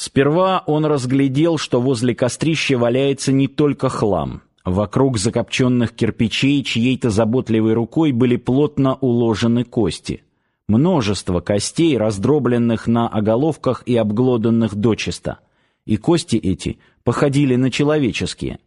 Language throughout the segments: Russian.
Сперва он разглядел, что возле кострища валяется не только хлам. Вокруг закопченных кирпичей чьей-то заботливой рукой были плотно уложены кости. Множество костей, раздробленных на оголовках и обглоданных дочисто. И кости эти походили на человеческие.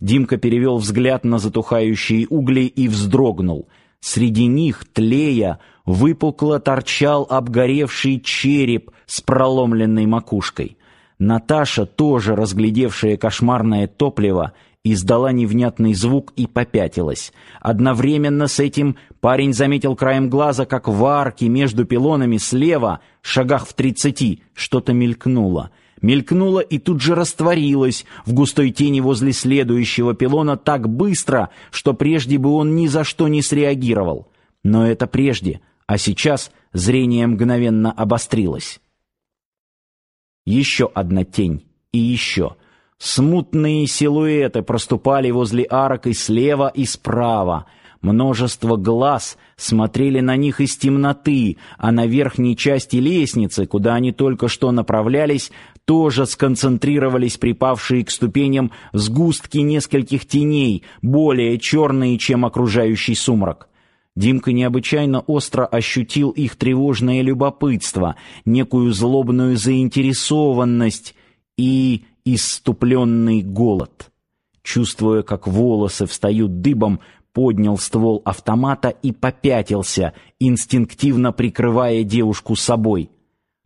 Димка перевел взгляд на затухающие угли и вздрогнул. Среди них, тлея, выпукло торчал обгоревший череп с проломленной макушкой. Наташа, тоже разглядевшая кошмарное топливо, издала невнятный звук и попятилась. Одновременно с этим парень заметил краем глаза, как в арке между пилонами слева, шагах в тридцати, что-то мелькнуло. Мелькнуло и тут же растворилось в густой тени возле следующего пилона так быстро, что прежде бы он ни за что не среагировал. Но это прежде, а сейчас зрение мгновенно обострилось. Еще одна тень и еще. Смутные силуэты проступали возле арок и слева, и справа. Множество глаз смотрели на них из темноты, а на верхней части лестницы, куда они только что направлялись, тоже сконцентрировались припавшие к ступеням сгустки нескольких теней, более черные, чем окружающий сумрак. Димка необычайно остро ощутил их тревожное любопытство, некую злобную заинтересованность и иступленный голод. Чувствуя, как волосы встают дыбом, поднял ствол автомата и попятился, инстинктивно прикрывая девушку собой.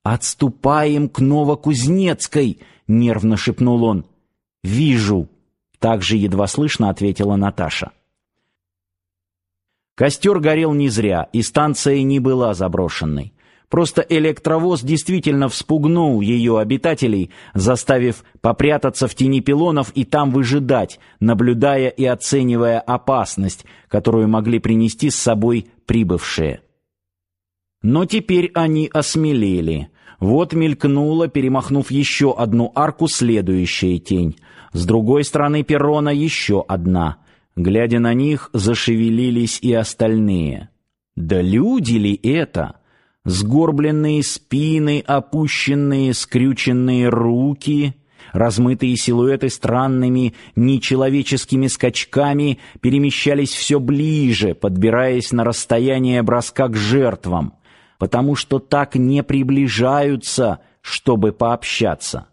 «Отступаем к Новокузнецкой!» — нервно шепнул он. «Вижу!» — также едва слышно ответила Наташа. Костер горел не зря, и станция не была заброшенной. Просто электровоз действительно вспугнул ее обитателей, заставив попрятаться в тени пилонов и там выжидать, наблюдая и оценивая опасность, которую могли принести с собой прибывшие. Но теперь они осмелели. Вот мелькнула, перемахнув еще одну арку, следующая тень. С другой стороны перрона еще одна — Глядя на них, зашевелились и остальные. Да люди ли это? Сгорбленные спины, опущенные, скрюченные руки, размытые силуэты странными, нечеловеческими скачками перемещались все ближе, подбираясь на расстояние броска к жертвам, потому что так не приближаются, чтобы пообщаться.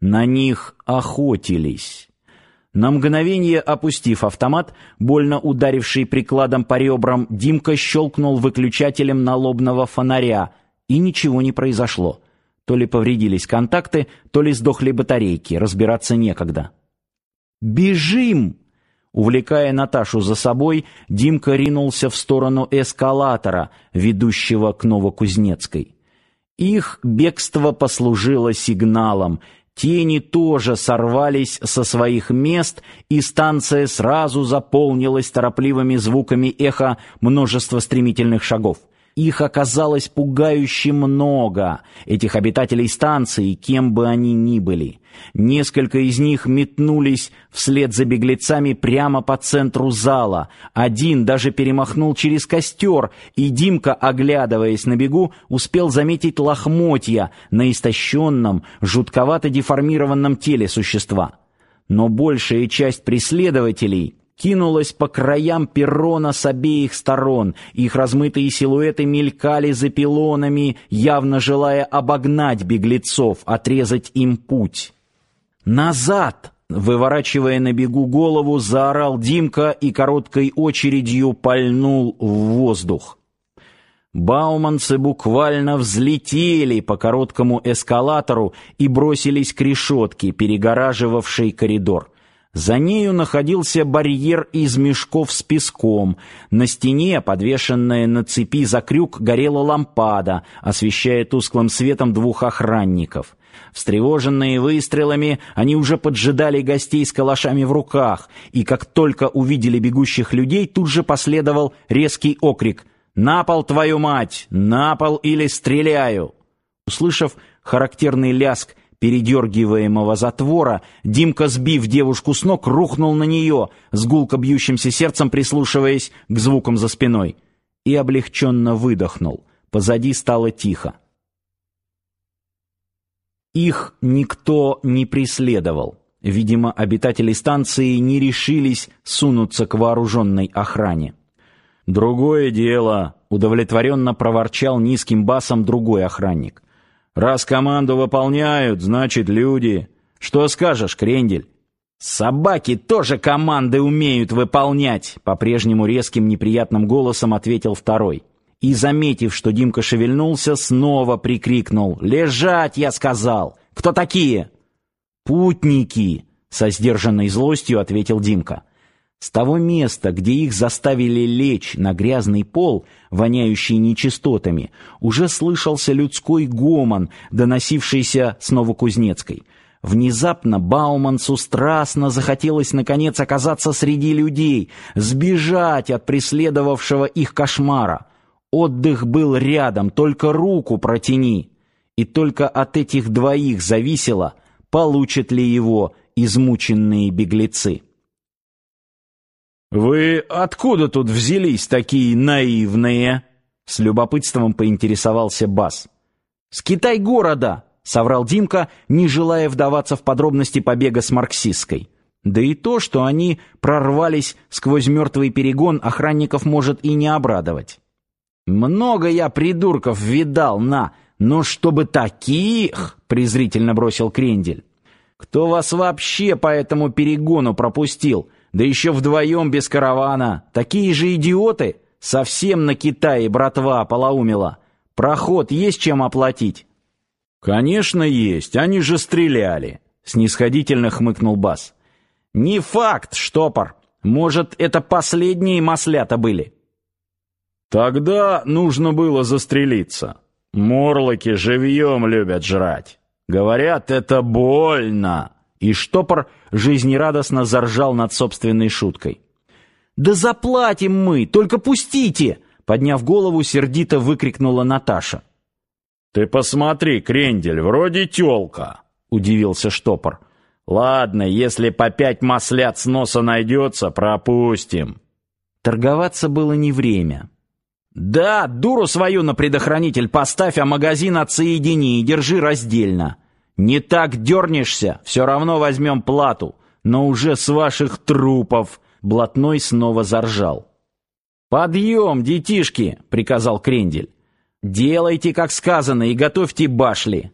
На них охотились. На мгновение опустив автомат, больно ударивший прикладом по ребрам, Димка щелкнул выключателем налобного фонаря, и ничего не произошло. То ли повредились контакты, то ли сдохли батарейки, разбираться некогда. «Бежим!» Увлекая Наташу за собой, Димка ринулся в сторону эскалатора, ведущего к Новокузнецкой. Их бегство послужило сигналом, Тени тоже сорвались со своих мест, и станция сразу заполнилась торопливыми звуками эха множества стремительных шагов. Их оказалось пугающе много, этих обитателей станции, кем бы они ни были. Несколько из них метнулись вслед за беглецами прямо по центру зала. Один даже перемахнул через костер, и Димка, оглядываясь на бегу, успел заметить лохмотья на истощенном, жутковато деформированном теле существа. Но большая часть преследователей кинулась по краям перрона с обеих сторон. Их размытые силуэты мелькали за пилонами, явно желая обогнать беглецов, отрезать им путь. «Назад!» Выворачивая на бегу голову, заорал Димка и короткой очередью пальнул в воздух. Бауманцы буквально взлетели по короткому эскалатору и бросились к решетке, перегораживавшей коридор. За нею находился барьер из мешков с песком. На стене, подвешенная на цепи за крюк, горела лампада, освещая тусклым светом двух охранников. Встревоженные выстрелами, они уже поджидали гостей с калашами в руках, и как только увидели бегущих людей, тут же последовал резкий окрик «На пол, твою мать! На пол или стреляю!» Услышав характерный ляск передергиваемого затвора, Димка, сбив девушку с ног, рухнул на нее, с гулко бьющимся сердцем прислушиваясь к звукам за спиной, и облегченно выдохнул. Позади стало тихо. Их никто не преследовал. Видимо, обитатели станции не решились сунуться к вооруженной охране. «Другое дело», — удовлетворенно проворчал низким басом другой охранник. «Раз команду выполняют, значит, люди. Что скажешь, Крендель?» «Собаки тоже команды умеют выполнять», — по-прежнему резким неприятным голосом ответил второй. И, заметив, что Димка шевельнулся, снова прикрикнул. «Лежать, я сказал! Кто такие?» «Путники!» — со сдержанной злостью ответил Димка. С того места, где их заставили лечь на грязный пол, воняющий нечистотами, уже слышался людской гомон, доносившийся с Новокузнецкой. Внезапно Бауманцу страстно захотелось наконец оказаться среди людей, сбежать от преследовавшего их кошмара. Отдых был рядом, только руку протяни. И только от этих двоих зависело, получат ли его измученные беглецы. «Вы откуда тут взялись такие наивные?» С любопытством поинтересовался Бас. «С Китай-города!» — соврал Димка, не желая вдаваться в подробности побега с марксистской. Да и то, что они прорвались сквозь мертвый перегон, охранников может и не обрадовать. «Много я придурков видал, на, но чтобы таких!» — презрительно бросил Крендель. «Кто вас вообще по этому перегону пропустил?» Да еще вдвоем без каравана. Такие же идиоты. Совсем на Китае братва полоумела. Проход есть чем оплатить? Конечно, есть. Они же стреляли. Снисходительно хмыкнул Бас. Не факт, штопор. Может, это последние маслята были? Тогда нужно было застрелиться. Морлоки живьем любят жрать. Говорят, это больно. И штопор жизнерадостно заржал над собственной шуткой. «Да заплатим мы! Только пустите!» Подняв голову, сердито выкрикнула Наташа. «Ты посмотри, крендель, вроде тёлка!» Удивился штопор. «Ладно, если по пять маслят с носа найдется, пропустим». Торговаться было не время. «Да, дуру свою на предохранитель поставь, а магазин отсоедини и держи раздельно». Не так дернешься, все равно возьмем плату, но уже с ваших трупов. Блатной снова заржал. Подъем, детишки, приказал Крендель. Делайте, как сказано, и готовьте башли.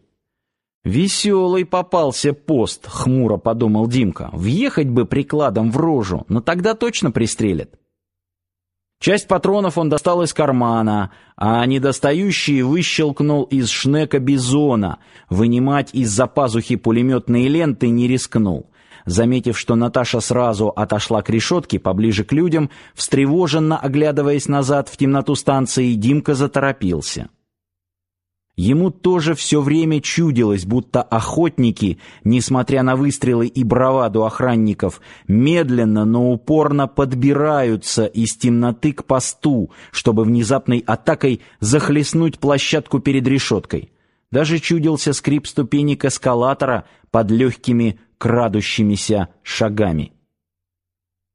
Веселый попался пост, хмуро подумал Димка. Въехать бы прикладом в рожу, но тогда точно пристрелят. Часть патронов он достал из кармана, а недостающие выщелкнул из шнека бизона. Вынимать из-за пазухи пулеметные ленты не рискнул. Заметив, что Наташа сразу отошла к решетке поближе к людям, встревоженно оглядываясь назад в темноту станции, Димка заторопился. Ему тоже все время чудилось, будто охотники, несмотря на выстрелы и браваду охранников, медленно, но упорно подбираются из темноты к посту, чтобы внезапной атакой захлестнуть площадку перед решеткой. Даже чудился скрип ступенек эскалатора под легкими крадущимися шагами.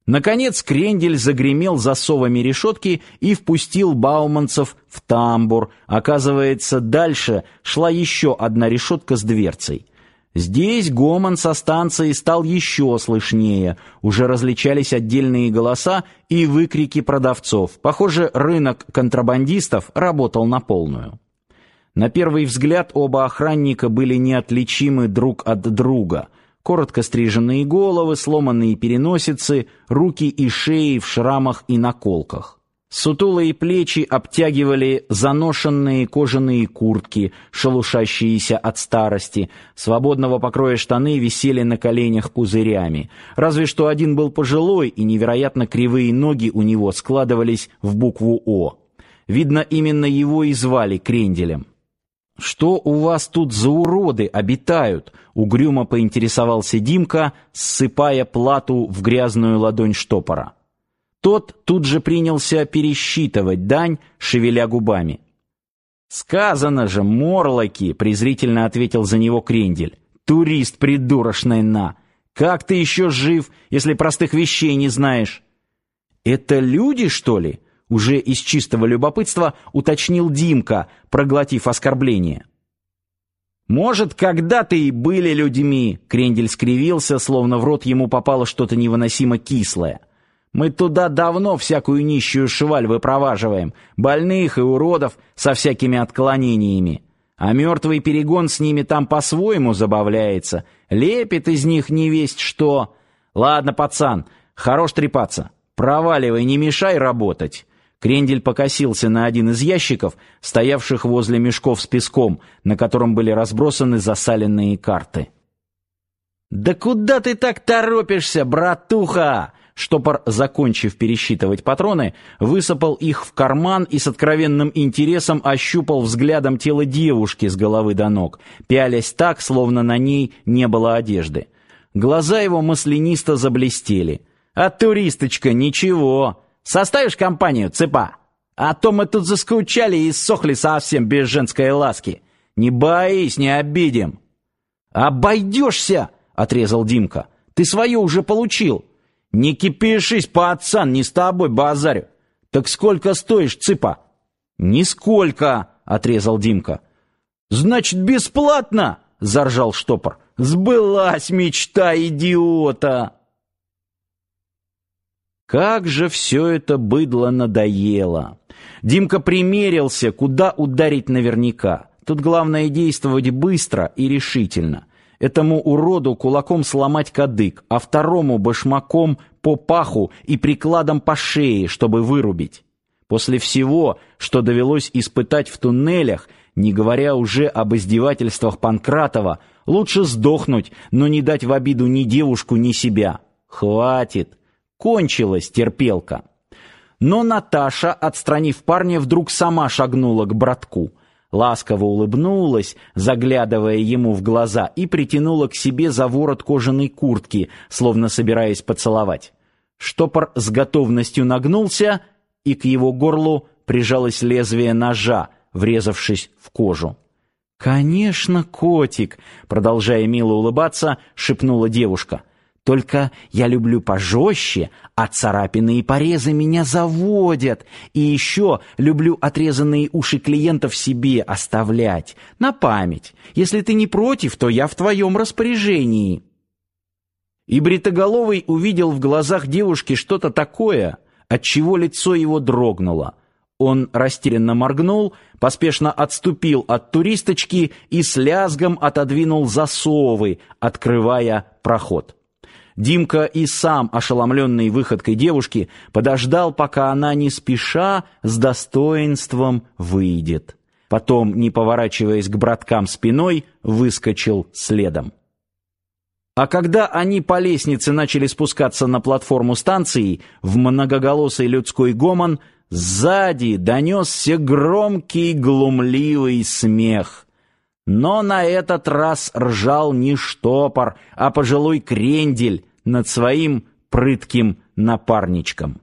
Наконец крендель загремел засовами решетки и впустил бауманцев в тамбур. Оказывается, дальше шла еще одна решетка с дверцей. Здесь гомон со станции стал еще слышнее. Уже различались отдельные голоса и выкрики продавцов. Похоже, рынок контрабандистов работал на полную. На первый взгляд оба охранника были неотличимы друг от друга — коротко стриженные головы, сломанные переносицы, руки и шеи в шрамах и наколках. Сутулые плечи обтягивали заношенные кожаные куртки, шелушащиеся от старости, свободного покроя штаны висели на коленях пузырями. Разве что один был пожилой, и невероятно кривые ноги у него складывались в букву «О». Видно, именно его и звали Кренделем. «Что у вас тут за уроды обитают?» — угрюмо поинтересовался Димка, ссыпая плату в грязную ладонь штопора. Тот тут же принялся пересчитывать дань, шевеля губами. «Сказано же, морлоки!» — презрительно ответил за него Крендель. «Турист придурочный на! Как ты еще жив, если простых вещей не знаешь?» «Это люди, что ли?» Уже из чистого любопытства уточнил Димка, проглотив оскорбление. Может, когда-то и были людьми, Крендель скривился, словно в рот ему попало что-то невыносимо кислое. Мы туда давно всякую нищую шваль выпроваживаем, больных и уродов со всякими отклонениями. А мертвый перегон с ними там по-своему забавляется, лепит из них не весть что. Ладно, пацан, хорош трепаться. Проваливай, не мешай работать. Крендель покосился на один из ящиков, стоявших возле мешков с песком, на котором были разбросаны засаленные карты. «Да куда ты так торопишься, братуха?» Штопор, закончив пересчитывать патроны, высыпал их в карман и с откровенным интересом ощупал взглядом тело девушки с головы до ног, пялясь так, словно на ней не было одежды. Глаза его маслянисто заблестели. «А туристочка, ничего!» Составишь компанию, цыпа? А то мы тут заскучали и сохли совсем без женской ласки. Не боись, не обидим». «Обойдешься!» — отрезал Димка. «Ты свое уже получил. Не кипишись, пацан, не с тобой базарю. Так сколько стоишь, цыпа?» «Нисколько!» — отрезал Димка. «Значит, бесплатно!» — заржал штопор. «Сбылась мечта идиота!» Как же все это быдло надоело! Димка примерился, куда ударить наверняка. Тут главное действовать быстро и решительно. Этому уроду кулаком сломать кадык, а второму башмаком по паху и прикладом по шее, чтобы вырубить. После всего, что довелось испытать в туннелях, не говоря уже об издевательствах Панкратова, лучше сдохнуть, но не дать в обиду ни девушку, ни себя. Хватит. Кончилась терпелка. Но Наташа, отстранив парня, вдруг сама шагнула к братку. Ласково улыбнулась, заглядывая ему в глаза, и притянула к себе за ворот кожаной куртки, словно собираясь поцеловать. Штопор с готовностью нагнулся, и к его горлу прижалось лезвие ножа, врезавшись в кожу. «Конечно, котик!» — продолжая мило улыбаться, шепнула девушка. Только я люблю пожестче, а царапины и порезы меня заводят. И еще люблю отрезанные уши клиентов себе оставлять, на память. Если ты не против, то я в твоем распоряжении». И Бритоголовый увидел в глазах девушки что-то такое, от чего лицо его дрогнуло. Он растерянно моргнул, поспешно отступил от туристочки и с лязгом отодвинул засовы, открывая проход. Димка и сам, ошеломленный выходкой девушки, подождал, пока она не спеша с достоинством выйдет. Потом, не поворачиваясь к браткам спиной, выскочил следом. А когда они по лестнице начали спускаться на платформу станции, в многоголосый людской гомон сзади донесся громкий глумливый смех. Но на этот раз ржал не штопор, а пожилой крендель, над своим прытким напарничком.